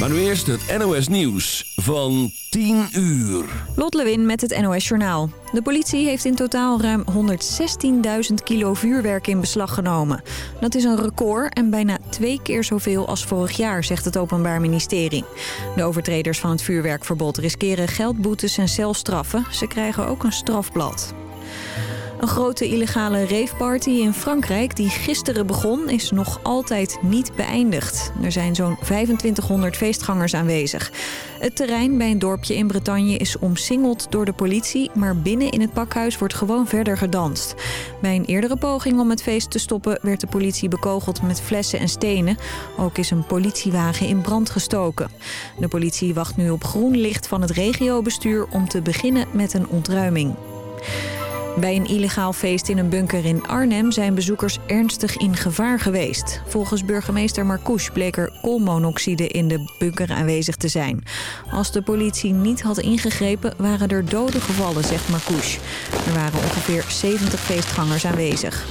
Maar nu eerst het NOS Nieuws van 10 uur. Lot Lewin met het NOS Journaal. De politie heeft in totaal ruim 116.000 kilo vuurwerk in beslag genomen. Dat is een record en bijna twee keer zoveel als vorig jaar, zegt het Openbaar Ministerie. De overtreders van het vuurwerkverbod riskeren geldboetes en celstraffen. Ze krijgen ook een strafblad. Een grote illegale raveparty in Frankrijk die gisteren begon is nog altijd niet beëindigd. Er zijn zo'n 2500 feestgangers aanwezig. Het terrein bij een dorpje in Bretagne is omsingeld door de politie... maar binnen in het pakhuis wordt gewoon verder gedanst. Bij een eerdere poging om het feest te stoppen... werd de politie bekogeld met flessen en stenen. Ook is een politiewagen in brand gestoken. De politie wacht nu op groen licht van het regiobestuur... om te beginnen met een ontruiming. Bij een illegaal feest in een bunker in Arnhem zijn bezoekers ernstig in gevaar geweest. Volgens burgemeester Marcouch bleek er koolmonoxide in de bunker aanwezig te zijn. Als de politie niet had ingegrepen waren er doden gevallen, zegt Marcouch. Er waren ongeveer 70 feestgangers aanwezig.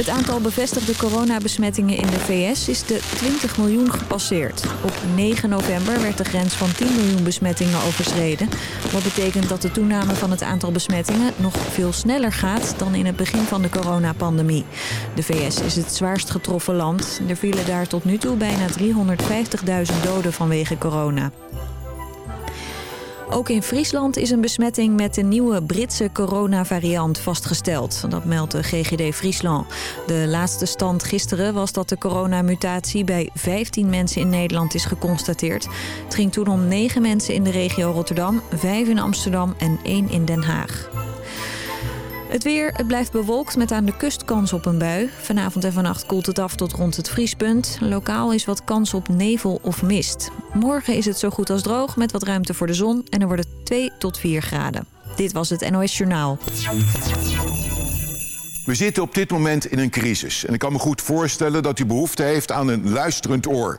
Het aantal bevestigde coronabesmettingen in de VS is de 20 miljoen gepasseerd. Op 9 november werd de grens van 10 miljoen besmettingen overschreden. Wat betekent dat de toename van het aantal besmettingen nog veel sneller gaat dan in het begin van de coronapandemie. De VS is het zwaarst getroffen land. Er vielen daar tot nu toe bijna 350.000 doden vanwege corona. Ook in Friesland is een besmetting met de nieuwe Britse coronavariant vastgesteld. Dat meldt de GGD Friesland. De laatste stand gisteren was dat de coronamutatie bij 15 mensen in Nederland is geconstateerd. Het ging toen om 9 mensen in de regio Rotterdam, 5 in Amsterdam en 1 in Den Haag. Het weer, het blijft bewolkt met aan de kust kans op een bui. Vanavond en vannacht koelt het af tot rond het vriespunt. Lokaal is wat kans op nevel of mist. Morgen is het zo goed als droog met wat ruimte voor de zon... en er worden 2 tot 4 graden. Dit was het NOS Journaal. We zitten op dit moment in een crisis. En ik kan me goed voorstellen dat u behoefte heeft aan een luisterend oor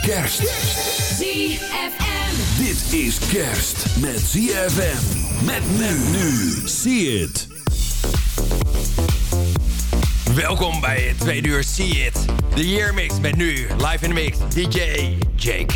Kerst. ZFM. Dit is kerst met ZFM. Met men nu. See it. Welkom bij het tweede uur See It. De Year Mix met nu live in de mix DJ JK.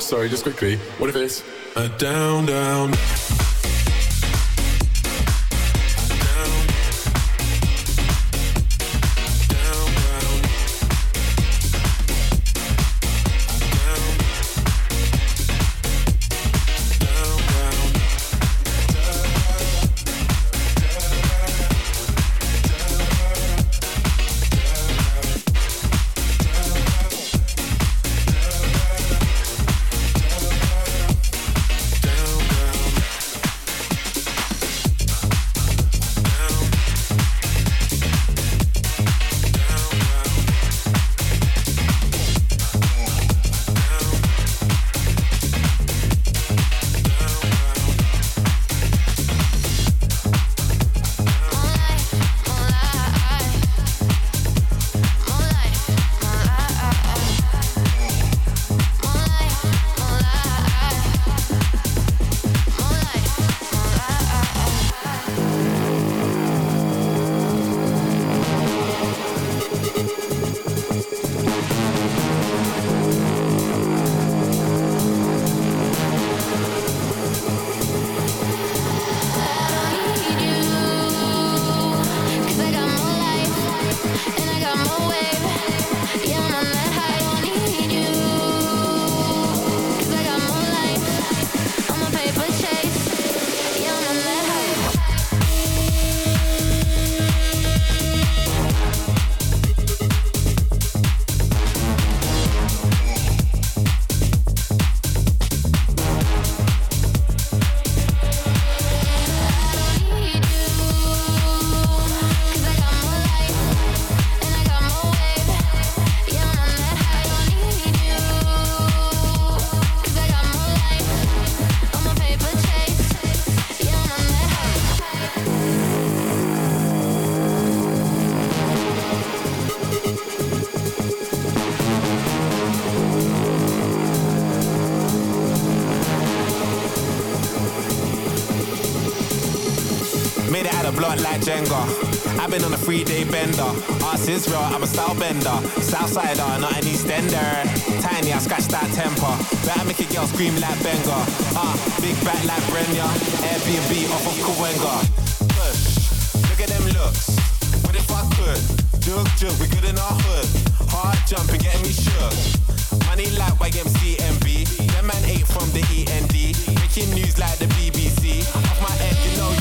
Sorry, just quickly. What if it's A down, down. Three day bender. Ask Israel, I'm a style bender. Southsider, not an Eastender. Tiny, I scratch that temper. Better make a girl scream like Benga. Ah, big back like Brenya. Airbnb off of Kawenga. Look at them looks. What if I could? Jug, jug, we good in our hood. Hard jumping, getting me shook. Money like YMCMB. Them man ate from the END. Making news like the BBC. Off my head, you know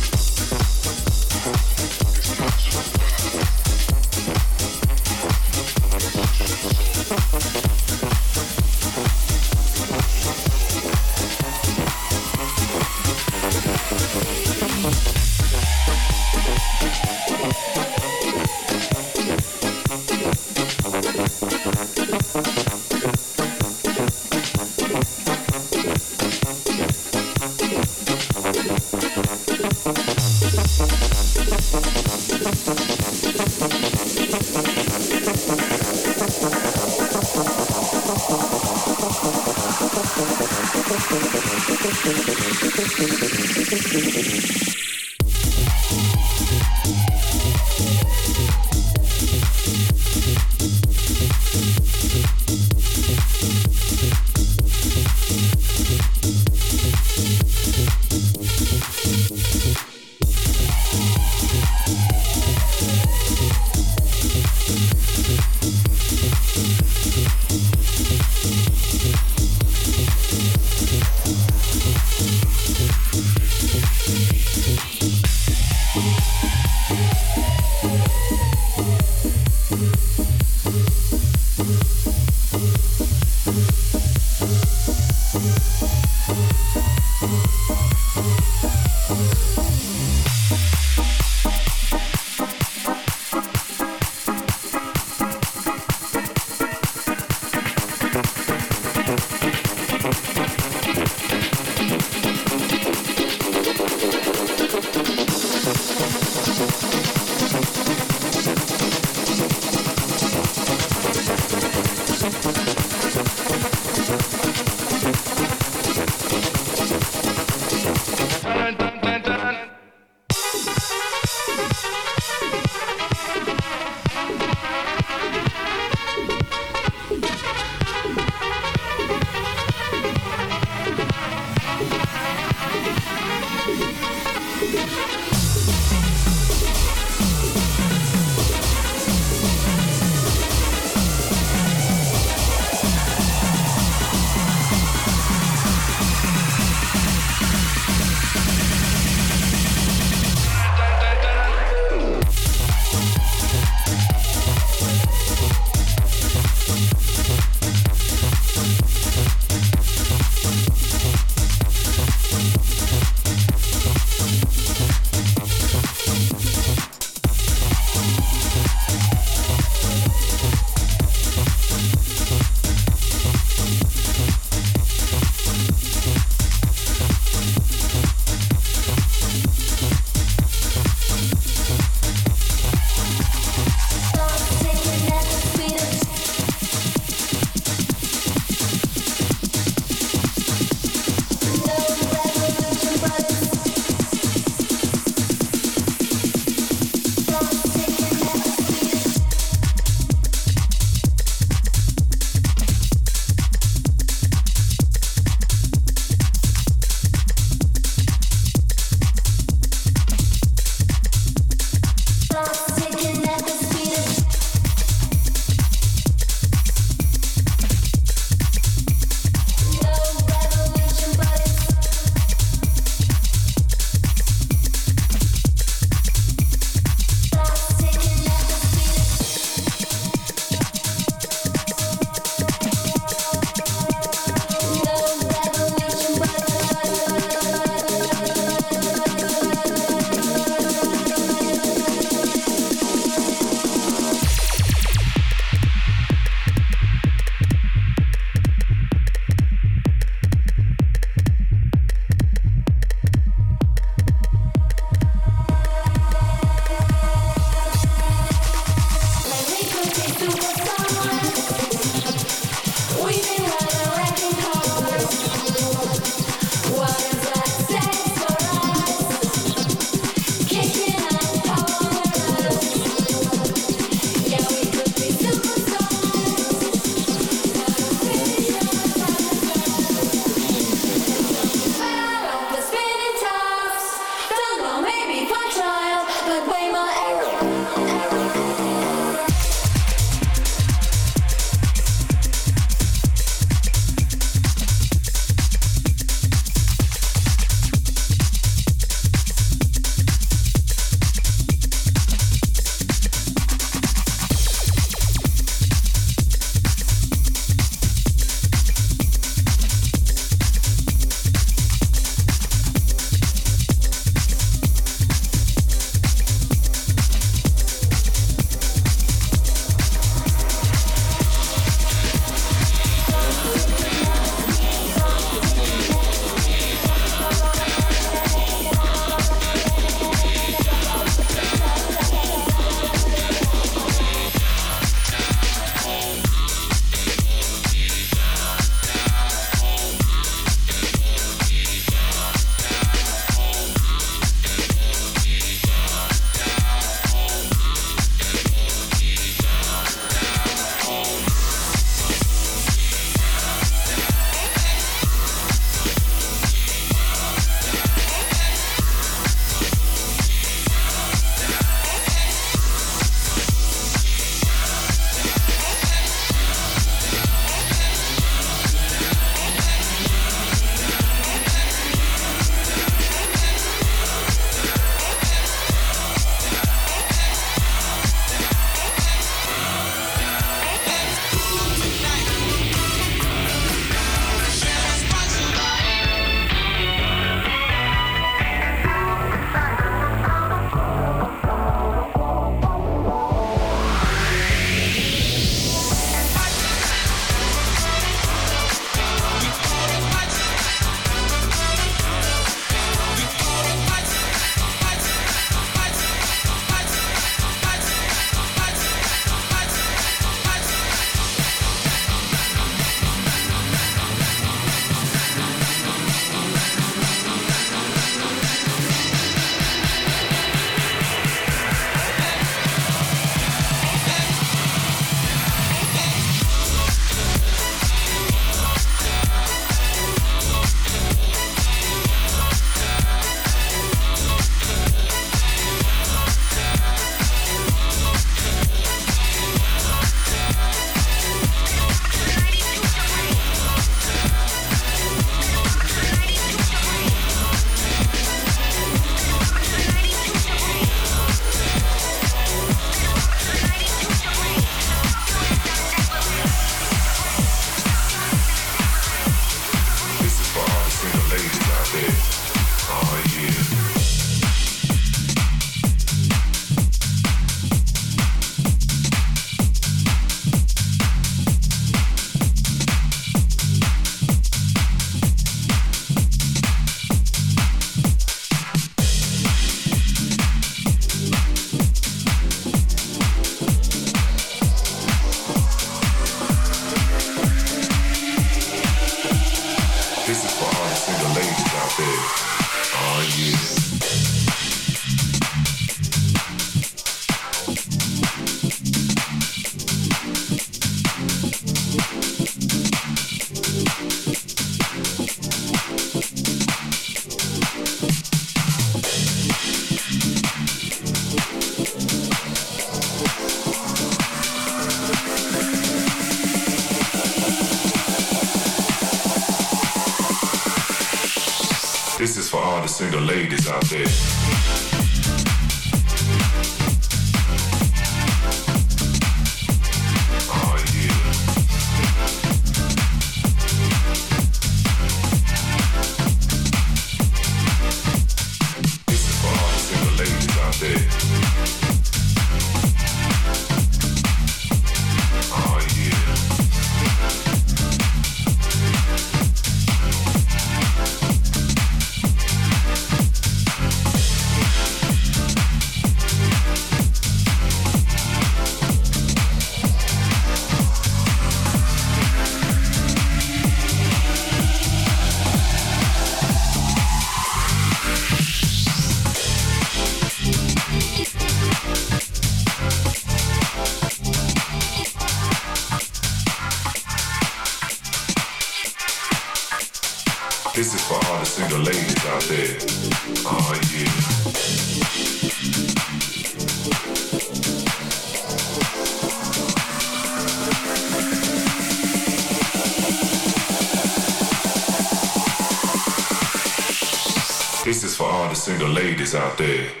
Tranquilízate.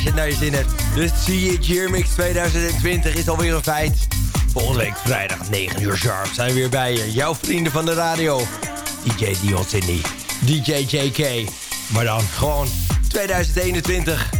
Als je het naar je zin hebt. Dus zie je Year 2020 is alweer een feit. Volgende week vrijdag 9 uur sharp zijn we weer bij je. Jouw vrienden van de radio. DJ Dion Sydney. DJ JK. Maar dan gewoon 2021.